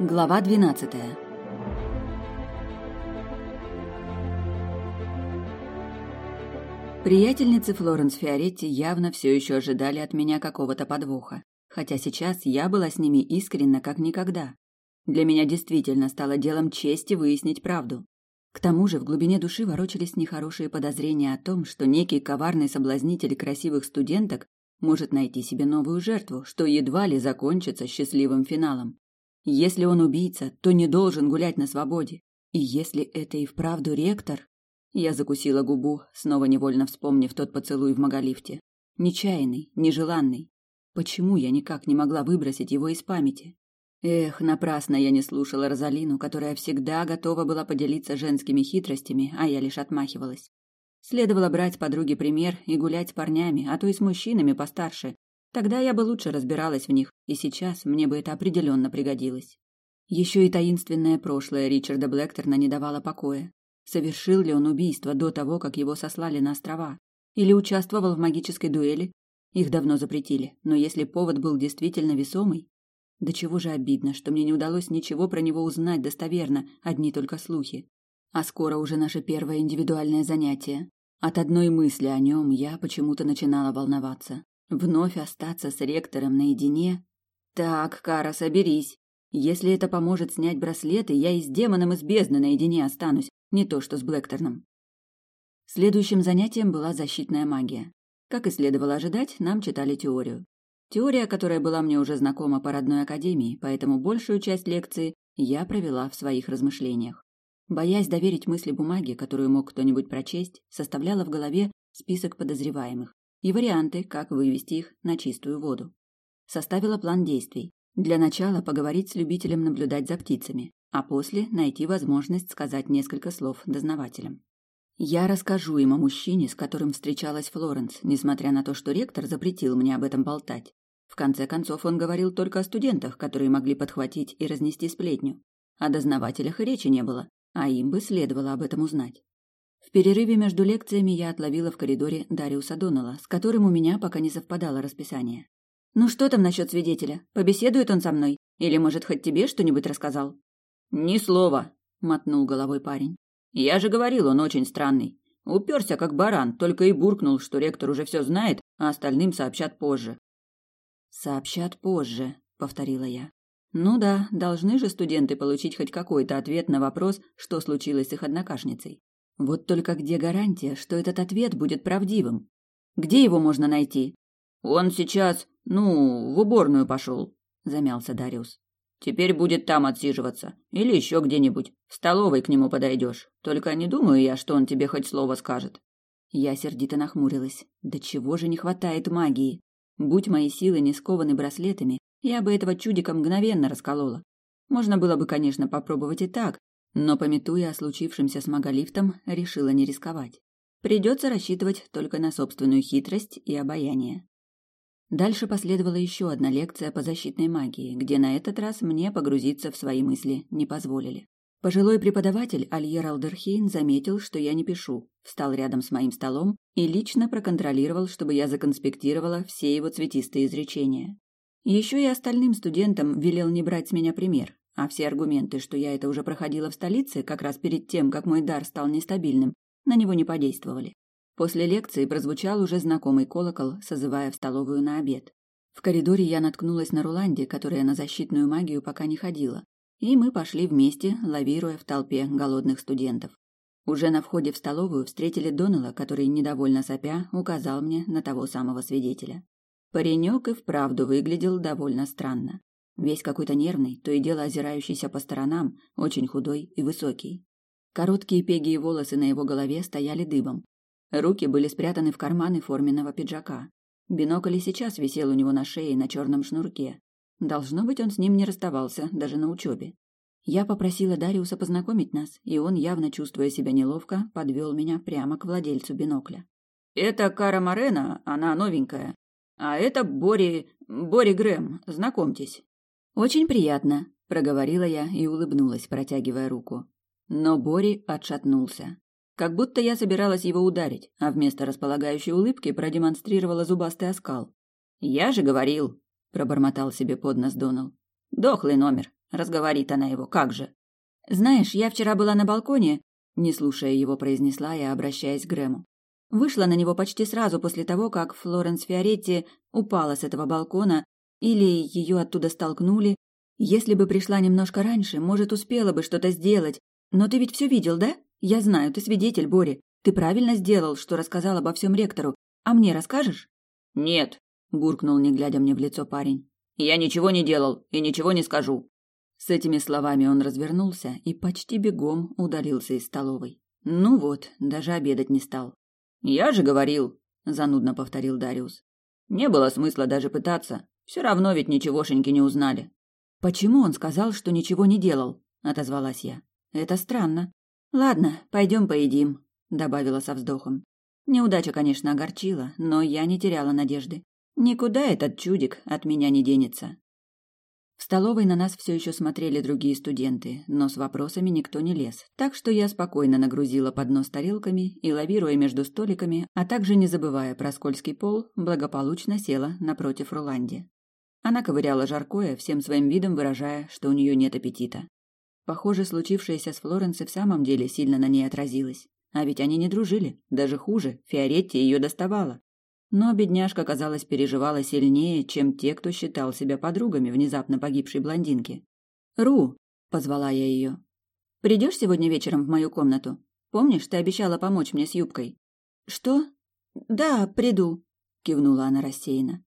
Глава 12. Приятельницы Флоренс Фиоретти явно все еще ожидали от меня какого-то подвоха, хотя сейчас я была с ними искренна как никогда. Для меня действительно стало делом чести выяснить правду. К тому же в глубине души ворочались нехорошие подозрения о том, что некий коварный соблазнитель красивых студенток может найти себе новую жертву, что едва ли закончится счастливым финалом. Если он убийца, то не должен гулять на свободе. И если это и вправду ректор... Я закусила губу, снова невольно вспомнив тот поцелуй в Магалифте. Нечаянный, нежеланный. Почему я никак не могла выбросить его из памяти? Эх, напрасно я не слушала Розалину, которая всегда готова была поделиться женскими хитростями, а я лишь отмахивалась. Следовало брать подруге пример и гулять с парнями, а то и с мужчинами постарше, Тогда я бы лучше разбиралась в них, и сейчас мне бы это определенно пригодилось. Еще и таинственное прошлое Ричарда Блэкторна не давало покоя. Совершил ли он убийство до того, как его сослали на острова? Или участвовал в магической дуэли? Их давно запретили, но если повод был действительно весомый... Да чего же обидно, что мне не удалось ничего про него узнать достоверно, одни только слухи. А скоро уже наше первое индивидуальное занятие. От одной мысли о нем я почему-то начинала волноваться. Вновь остаться с ректором наедине? Так, Кара, соберись. Если это поможет снять браслеты, я и с демоном из бездны наедине останусь, не то что с Блэкторном. Следующим занятием была защитная магия. Как и следовало ожидать, нам читали теорию. Теория, которая была мне уже знакома по родной академии, поэтому большую часть лекции я провела в своих размышлениях. Боясь доверить мысли бумаге, которую мог кто-нибудь прочесть, составляла в голове список подозреваемых и варианты, как вывести их на чистую воду. Составила план действий. Для начала поговорить с любителем наблюдать за птицами, а после найти возможность сказать несколько слов дознавателям. Я расскажу им о мужчине, с которым встречалась Флоренс, несмотря на то, что ректор запретил мне об этом болтать. В конце концов, он говорил только о студентах, которые могли подхватить и разнести сплетню. О дознавателях и речи не было, а им бы следовало об этом узнать. В перерыве между лекциями я отловила в коридоре Дариуса Доннелла, с которым у меня пока не совпадало расписание. «Ну что там насчет свидетеля? Побеседует он со мной? Или, может, хоть тебе что-нибудь рассказал?» «Ни слова», — мотнул головой парень. «Я же говорил, он очень странный. Уперся, как баран, только и буркнул, что ректор уже все знает, а остальным сообщат позже». «Сообщат позже», — повторила я. «Ну да, должны же студенты получить хоть какой-то ответ на вопрос, что случилось с их однокашницей. Вот только где гарантия, что этот ответ будет правдивым? Где его можно найти? Он сейчас, ну, в уборную пошел, замялся Дариус. Теперь будет там отсиживаться. Или еще где-нибудь. В столовой к нему подойдешь. Только не думаю я, что он тебе хоть слово скажет. Я сердито нахмурилась. Да чего же не хватает магии? Будь мои силы не скованы браслетами, я бы этого чудика мгновенно расколола. Можно было бы, конечно, попробовать и так, но, пометуя о случившемся с Маголифтом, решила не рисковать. Придется рассчитывать только на собственную хитрость и обаяние. Дальше последовала еще одна лекция по защитной магии, где на этот раз мне погрузиться в свои мысли не позволили. Пожилой преподаватель Альер Алдерхейн заметил, что я не пишу, встал рядом с моим столом и лично проконтролировал, чтобы я законспектировала все его цветистые изречения. Еще и остальным студентам велел не брать с меня пример, а все аргументы, что я это уже проходила в столице, как раз перед тем, как мой дар стал нестабильным, на него не подействовали. После лекции прозвучал уже знакомый колокол, созывая в столовую на обед. В коридоре я наткнулась на Руланде, которая на защитную магию пока не ходила, и мы пошли вместе, лавируя в толпе голодных студентов. Уже на входе в столовую встретили Доннелла, который, недовольно сопя, указал мне на того самого свидетеля. Паренек и вправду выглядел довольно странно. Весь какой-то нервный, то и дело озирающийся по сторонам, очень худой и высокий. Короткие пегие волосы на его голове стояли дыбом. Руки были спрятаны в карманы форменного пиджака. Бинокль и сейчас висел у него на шее на черном шнурке. Должно быть, он с ним не расставался, даже на учебе. Я попросила Дариуса познакомить нас, и он, явно чувствуя себя неловко, подвел меня прямо к владельцу бинокля. «Это Кара Морена, она новенькая. А это Бори... Бори Грэм, знакомьтесь». Очень приятно, проговорила я и улыбнулась, протягивая руку. Но Бори отшатнулся. Как будто я собиралась его ударить, а вместо располагающей улыбки продемонстрировала зубастый оскал. «Я же говорил», — пробормотал себе под нос Донал. «Дохлый номер. Разговорит она его, как же. Знаешь, я вчера была на балконе, не слушая его, произнесла я, обращаясь к Грэму. Вышла на него почти сразу после того, как Флоренс Фиоретти упала с этого балкона или ее оттуда столкнули. Если бы пришла немножко раньше, может, успела бы что-то сделать. Но ты ведь все видел, да? Я знаю, ты свидетель, Бори. Ты правильно сделал, что рассказал обо всем ректору. А мне расскажешь? Нет, буркнул, не глядя мне в лицо парень. Я ничего не делал и ничего не скажу. С этими словами он развернулся и почти бегом удалился из столовой. Ну вот, даже обедать не стал. Я же говорил, занудно повторил Дариус. Не было смысла даже пытаться. Все равно ведь ничегошеньки не узнали. Почему он сказал, что ничего не делал? отозвалась я. Это странно. Ладно, пойдем поедим, добавила со вздохом. Неудача, конечно, огорчила, но я не теряла надежды. Никуда этот чудик от меня не денется. В столовой на нас все еще смотрели другие студенты, но с вопросами никто не лез, так что я спокойно нагрузила поднос тарелками и, лавируя между столиками, а также не забывая про скользкий пол, благополучно села напротив Руланди. Она ковыряла жаркое, всем своим видом выражая, что у нее нет аппетита. Похоже, случившееся с Флоренс в самом деле сильно на ней отразилось. А ведь они не дружили, даже хуже, Фиоретти ее доставала. Но бедняжка, казалось, переживала сильнее, чем те, кто считал себя подругами внезапно погибшей блондинки. «Ру!» – позвала я ее. «Придешь сегодня вечером в мою комнату? Помнишь, ты обещала помочь мне с юбкой?» «Что?» «Да, приду», – кивнула она рассеянно.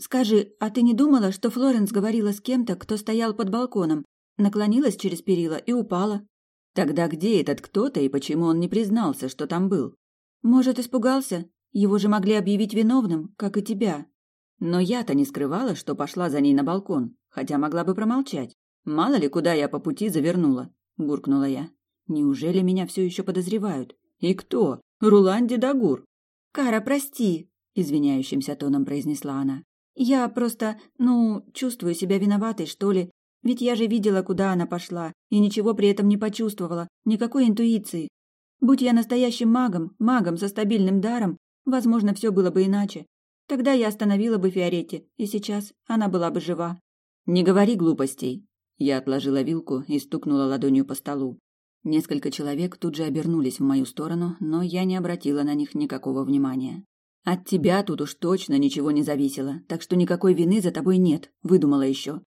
«Скажи, а ты не думала, что Флоренс говорила с кем-то, кто стоял под балконом, наклонилась через перила и упала?» «Тогда где этот кто-то и почему он не признался, что там был?» «Может, испугался? Его же могли объявить виновным, как и тебя. Но я-то не скрывала, что пошла за ней на балкон, хотя могла бы промолчать. Мало ли, куда я по пути завернула, буркнула я. Неужели меня все еще подозревают? И кто? Руланди Дагур. Кара, прости, извиняющимся тоном произнесла она. Я просто, ну, чувствую себя виноватой, что ли. Ведь я же видела, куда она пошла, и ничего при этом не почувствовала, никакой интуиции. Будь я настоящим магом, магом со стабильным даром, Возможно, все было бы иначе. Тогда я остановила бы Фиоретти, и сейчас она была бы жива. Не говори глупостей. Я отложила вилку и стукнула ладонью по столу. Несколько человек тут же обернулись в мою сторону, но я не обратила на них никакого внимания. От тебя тут уж точно ничего не зависело, так что никакой вины за тобой нет, выдумала еще.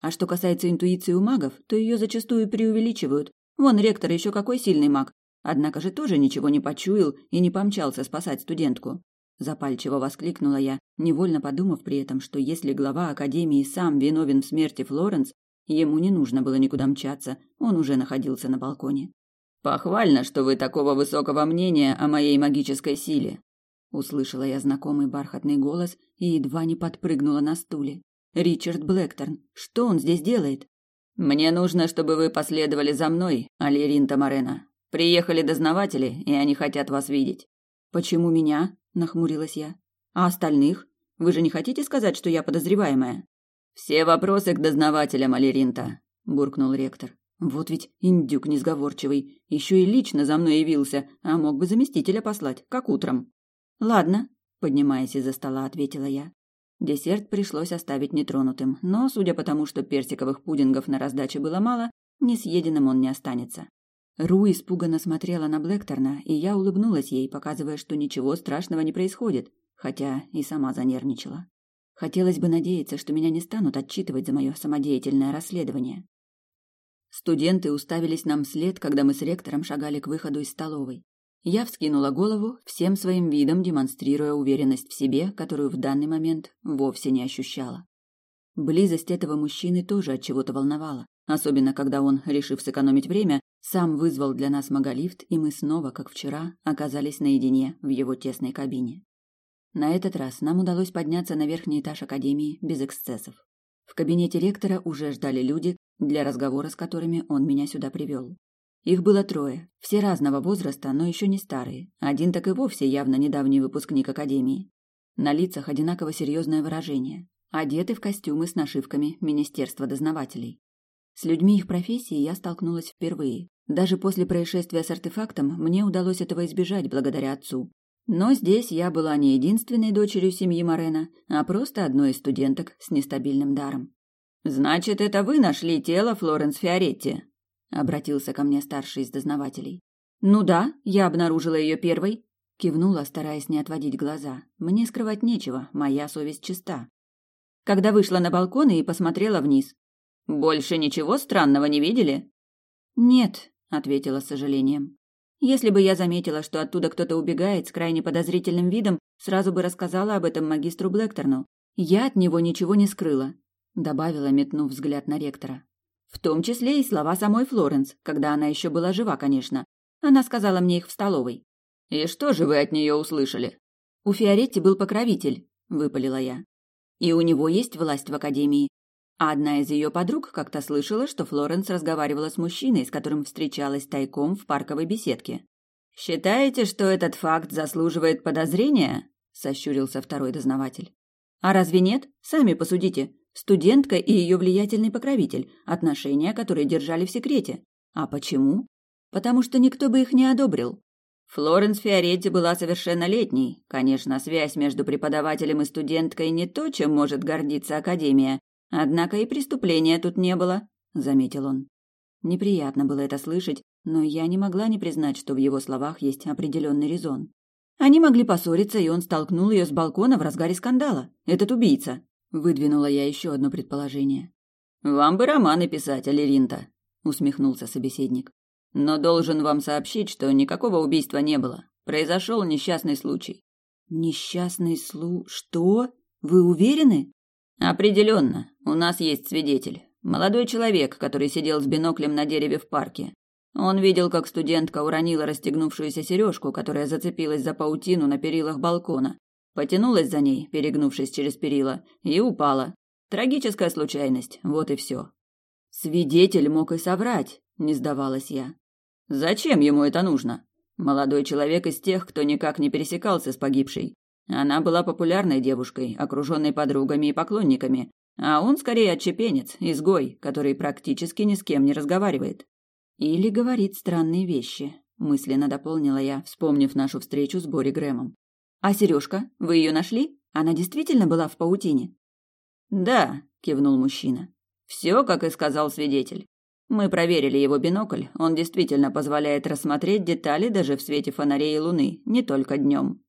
А что касается интуиции у магов, то ее зачастую преувеличивают. Вон ректор еще какой сильный маг, Однако же тоже ничего не почуял и не помчался спасать студентку. Запальчиво воскликнула я, невольно подумав при этом, что если глава академии сам виновен в смерти Флоренс, ему не нужно было никуда мчаться, он уже находился на балконе. Похвально, что вы такого высокого мнения о моей магической силе, услышала я знакомый бархатный голос и едва не подпрыгнула на стуле. Ричард Блэкторн, что он здесь делает? Мне нужно, чтобы вы последовали за мной, Алирин Тамарена. Приехали дознаватели, и они хотят вас видеть. Почему меня? нахмурилась я. А остальных? Вы же не хотите сказать, что я подозреваемая? Все вопросы к дознавателям, Алиринта, буркнул ректор. Вот ведь индюк несговорчивый, еще и лично за мной явился, а мог бы заместителя послать, как утром. Ладно, поднимаясь из-за стола, ответила я. Десерт пришлось оставить нетронутым, но, судя по тому, что персиковых пудингов на раздаче было мало, несъеденным он не останется. Ру испуганно смотрела на Блэкторна, и я улыбнулась ей, показывая, что ничего страшного не происходит, хотя и сама занервничала. Хотелось бы надеяться, что меня не станут отчитывать за мое самодеятельное расследование. Студенты уставились нам вслед, когда мы с ректором шагали к выходу из столовой. Я вскинула голову, всем своим видом демонстрируя уверенность в себе, которую в данный момент вовсе не ощущала. Близость этого мужчины тоже от чего-то волновала, особенно когда он, решив сэкономить время, сам вызвал для нас маголифт, и мы снова, как вчера, оказались наедине в его тесной кабине. На этот раз нам удалось подняться на верхний этаж академии без эксцессов. В кабинете ректора уже ждали люди, для разговора с которыми он меня сюда привел. Их было трое, все разного возраста, но еще не старые. Один так и вовсе явно недавний выпускник академии. На лицах одинаково серьезное выражение. Одеты в костюмы с нашивками Министерства дознавателей. С людьми их профессии я столкнулась впервые, даже после происшествия с артефактом мне удалось этого избежать благодаря отцу. Но здесь я была не единственной дочерью семьи Морена, а просто одной из студенток с нестабильным даром. Значит, это вы нашли тело Флоренс Фиоретти? Обратился ко мне старший из дознавателей. Ну да, я обнаружила ее первой. Кивнула, стараясь не отводить глаза. Мне скрывать нечего, моя совесть чиста. Когда вышла на балкон и посмотрела вниз. Больше ничего странного не видели? Нет, ответила с сожалением. Если бы я заметила, что оттуда кто-то убегает с крайне подозрительным видом, сразу бы рассказала об этом магистру Блэкторну. Я от него ничего не скрыла добавила, метнув взгляд на ректора. В том числе и слова самой Флоренс, когда она еще была жива, конечно. Она сказала мне их в столовой. И что же вы от нее услышали? У Фиоретти был покровитель, выпалила я. И у него есть власть в академии. А одна из ее подруг как-то слышала, что Флоренс разговаривала с мужчиной, с которым встречалась тайком в парковой беседке. Считаете, что этот факт заслуживает подозрения? сощурился второй дознаватель. А разве нет? Сами посудите. Студентка и ее влиятельный покровитель, отношения, которые держали в секрете. А почему? Потому что никто бы их не одобрил. Флоренс Фиоретти была совершеннолетней. Конечно, связь между преподавателем и студенткой не то, чем может гордиться Академия. Однако и преступления тут не было, заметил он. Неприятно было это слышать, но я не могла не признать, что в его словах есть определенный резон. Они могли поссориться, и он столкнул ее с балкона в разгаре скандала. Этот убийца. Выдвинула я еще одно предположение. «Вам бы романы писать, Алиринта», — усмехнулся собеседник. «Но должен вам сообщить, что никакого убийства не было. Произошел несчастный случай». «Несчастный слу... Что? Вы уверены?» «Определенно. У нас есть свидетель. Молодой человек, который сидел с биноклем на дереве в парке. Он видел, как студентка уронила расстегнувшуюся сережку, которая зацепилась за паутину на перилах балкона, Потянулась за ней, перегнувшись через перила, и упала. Трагическая случайность, вот и все. Свидетель мог и соврать, не сдавалась я. Зачем ему это нужно? Молодой человек из тех, кто никак не пересекался с погибшей. Она была популярной девушкой, окруженной подругами и поклонниками, а он скорее отчепенец, изгой, который практически ни с кем не разговаривает. Или говорит странные вещи, мысленно дополнила я, вспомнив нашу встречу с Бори Грэмом. А сережка? Вы ее нашли? Она действительно была в паутине? Да, кивнул мужчина. Все, как и сказал свидетель. Мы проверили его бинокль. Он действительно позволяет рассмотреть детали даже в свете фонарей и луны, не только днем.